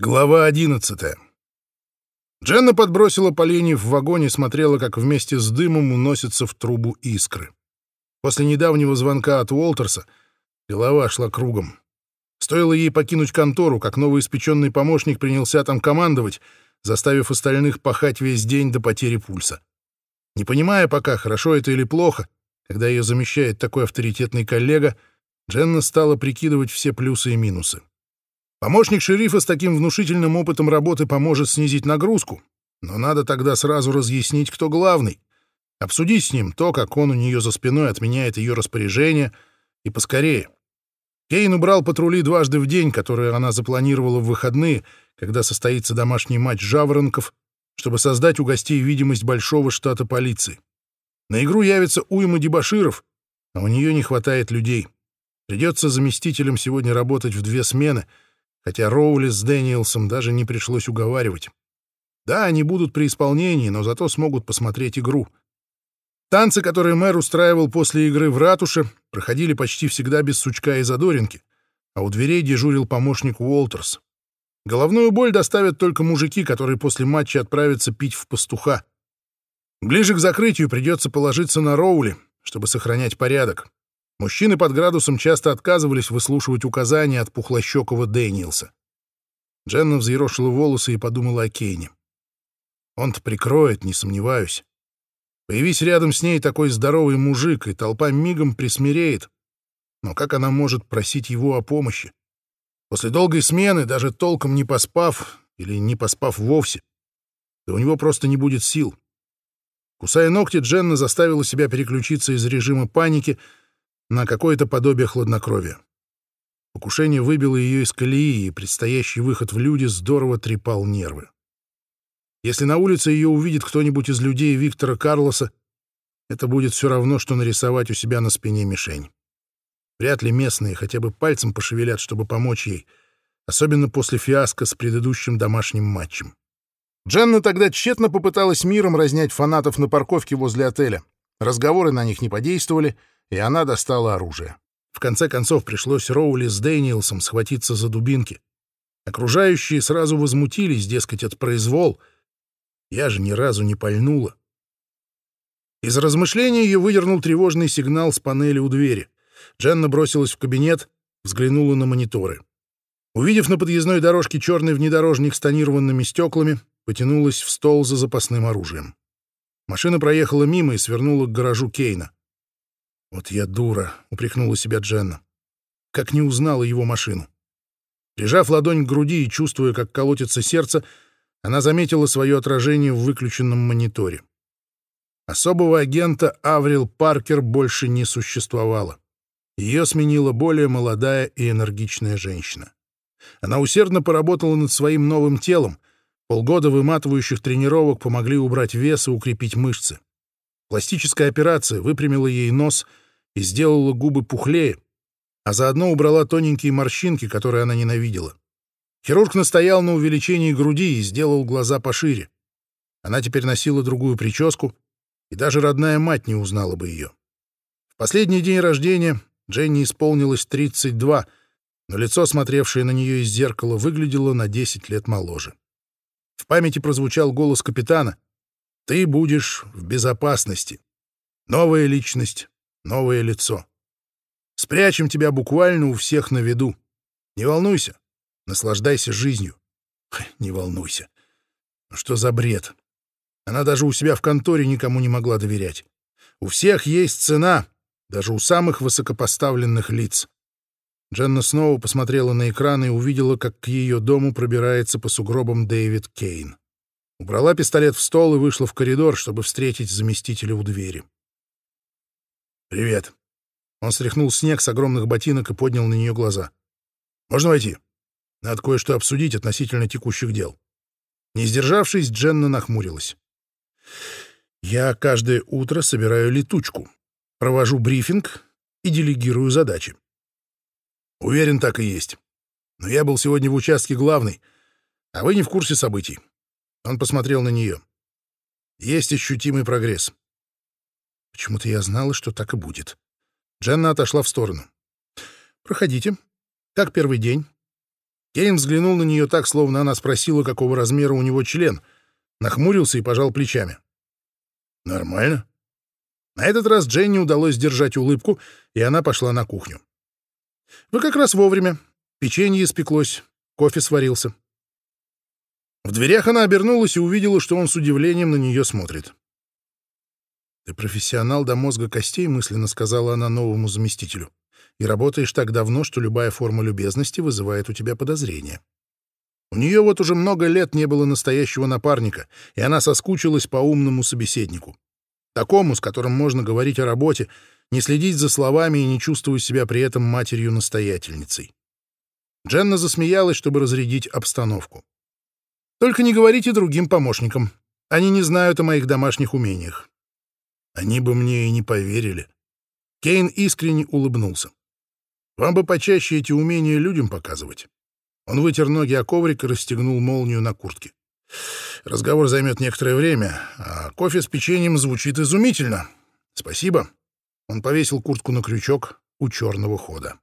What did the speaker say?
Глава одиннадцатая. Дженна подбросила поленьев в вагоне и смотрела, как вместе с дымом уносятся в трубу искры. После недавнего звонка от Уолтерса голова шла кругом. Стоило ей покинуть контору, как новоиспеченный помощник принялся там командовать, заставив остальных пахать весь день до потери пульса. Не понимая пока, хорошо это или плохо, когда ее замещает такой авторитетный коллега, Дженна стала прикидывать все плюсы и минусы. Помощник шерифа с таким внушительным опытом работы поможет снизить нагрузку, но надо тогда сразу разъяснить, кто главный, обсудить с ним то, как он у нее за спиной отменяет ее распоряжение, и поскорее. Кейн убрал патрули дважды в день, которые она запланировала в выходные, когда состоится домашний матч «Жаворонков», чтобы создать у гостей видимость большого штата полиции. На игру явится уйма дебоширов, а у нее не хватает людей. Придется заместителям сегодня работать в две смены — хотя Роули с Дэниелсом даже не пришлось уговаривать. Да, они будут при исполнении, но зато смогут посмотреть игру. Танцы, которые мэр устраивал после игры в ратуше, проходили почти всегда без сучка и задоринки, а у дверей дежурил помощник Уолтерс. Головную боль доставят только мужики, которые после матча отправятся пить в пастуха. Ближе к закрытию придется положиться на Роули, чтобы сохранять порядок. Мужчины под градусом часто отказывались выслушивать указания от пухлощекого Дэниелса. Дженна взъерошила волосы и подумала о Кейне. Он-то прикроет, не сомневаюсь. Появись рядом с ней такой здоровый мужик, и толпа мигом присмиреет. Но как она может просить его о помощи? После долгой смены, даже толком не поспав, или не поспав вовсе, да у него просто не будет сил. Кусая ногти, Дженна заставила себя переключиться из режима паники — на какое-то подобие хладнокровия. Покушение выбило ее из колеи, и предстоящий выход в люди здорово трепал нервы. Если на улице ее увидит кто-нибудь из людей Виктора Карлоса, это будет все равно, что нарисовать у себя на спине мишень. Вряд ли местные хотя бы пальцем пошевелят, чтобы помочь ей, особенно после фиаско с предыдущим домашним матчем. Дженна тогда тщетно попыталась миром разнять фанатов на парковке возле отеля. Разговоры на них не подействовали — и она достала оружие. В конце концов пришлось Роули с Дэниелсом схватиться за дубинки. Окружающие сразу возмутились, дескать, от произвол. Я же ни разу не пальнула. Из размышления ее выдернул тревожный сигнал с панели у двери. Дженна бросилась в кабинет, взглянула на мониторы. Увидев на подъездной дорожке черный внедорожник с тонированными стеклами, потянулась в стол за запасным оружием. Машина проехала мимо и свернула к гаражу Кейна. «Вот я дура», — упрекнула себя Дженна. Как не узнала его машину. Прижав ладонь к груди и чувствуя, как колотится сердце, она заметила свое отражение в выключенном мониторе. Особого агента Аврил Паркер больше не существовало. Ее сменила более молодая и энергичная женщина. Она усердно поработала над своим новым телом. Полгода выматывающих тренировок помогли убрать вес и укрепить мышцы. Пластическая операция выпрямила ей нос и сделала губы пухлее, а заодно убрала тоненькие морщинки, которые она ненавидела. Хирург настоял на увеличении груди и сделал глаза пошире. Она теперь носила другую прическу, и даже родная мать не узнала бы ее. В последний день рождения Дженни исполнилось 32, но лицо, смотревшее на нее из зеркала, выглядело на 10 лет моложе. В памяти прозвучал голос капитана — ты будешь в безопасности. Новая личность, новое лицо. Спрячем тебя буквально у всех на виду. Не волнуйся, наслаждайся жизнью. Не волнуйся. Ну что за бред? Она даже у себя в конторе никому не могла доверять. У всех есть цена, даже у самых высокопоставленных лиц. Дженна снова посмотрела на экран и увидела, как к ее дому пробирается по сугробам Дэвид Кейн. Убрала пистолет в стол и вышла в коридор, чтобы встретить заместителя у двери. «Привет». Он стряхнул снег с огромных ботинок и поднял на нее глаза. «Можно войти? Надо кое-что обсудить относительно текущих дел». Не сдержавшись, Дженна нахмурилась. «Я каждое утро собираю летучку, провожу брифинг и делегирую задачи». «Уверен, так и есть. Но я был сегодня в участке главный, а вы не в курсе событий. Он посмотрел на нее. Есть ощутимый прогресс. Почему-то я знала, что так и будет. Дженна отошла в сторону. «Проходите. Как первый день?» Кейн взглянул на нее так, словно она спросила, какого размера у него член, нахмурился и пожал плечами. «Нормально». На этот раз Дженни удалось сдержать улыбку, и она пошла на кухню. «Вы как раз вовремя. Печенье испеклось, кофе сварился». В дверях она обернулась и увидела, что он с удивлением на нее смотрит. «Ты профессионал до мозга костей», — мысленно сказала она новому заместителю. «И работаешь так давно, что любая форма любезности вызывает у тебя подозрения». У нее вот уже много лет не было настоящего напарника, и она соскучилась по умному собеседнику. Такому, с которым можно говорить о работе, не следить за словами и не чувствовать себя при этом матерью-настоятельницей. Дженна засмеялась, чтобы разрядить обстановку. «Только не говорите другим помощникам. Они не знают о моих домашних умениях. Они бы мне и не поверили. Кейн искренне улыбнулся. Вам бы почаще эти умения людям показывать. Он вытер ноги о коврик и расстегнул молнию на куртке. Разговор займет некоторое время, а кофе с печеньем звучит изумительно. Спасибо. Он повесил куртку на крючок у черного хода.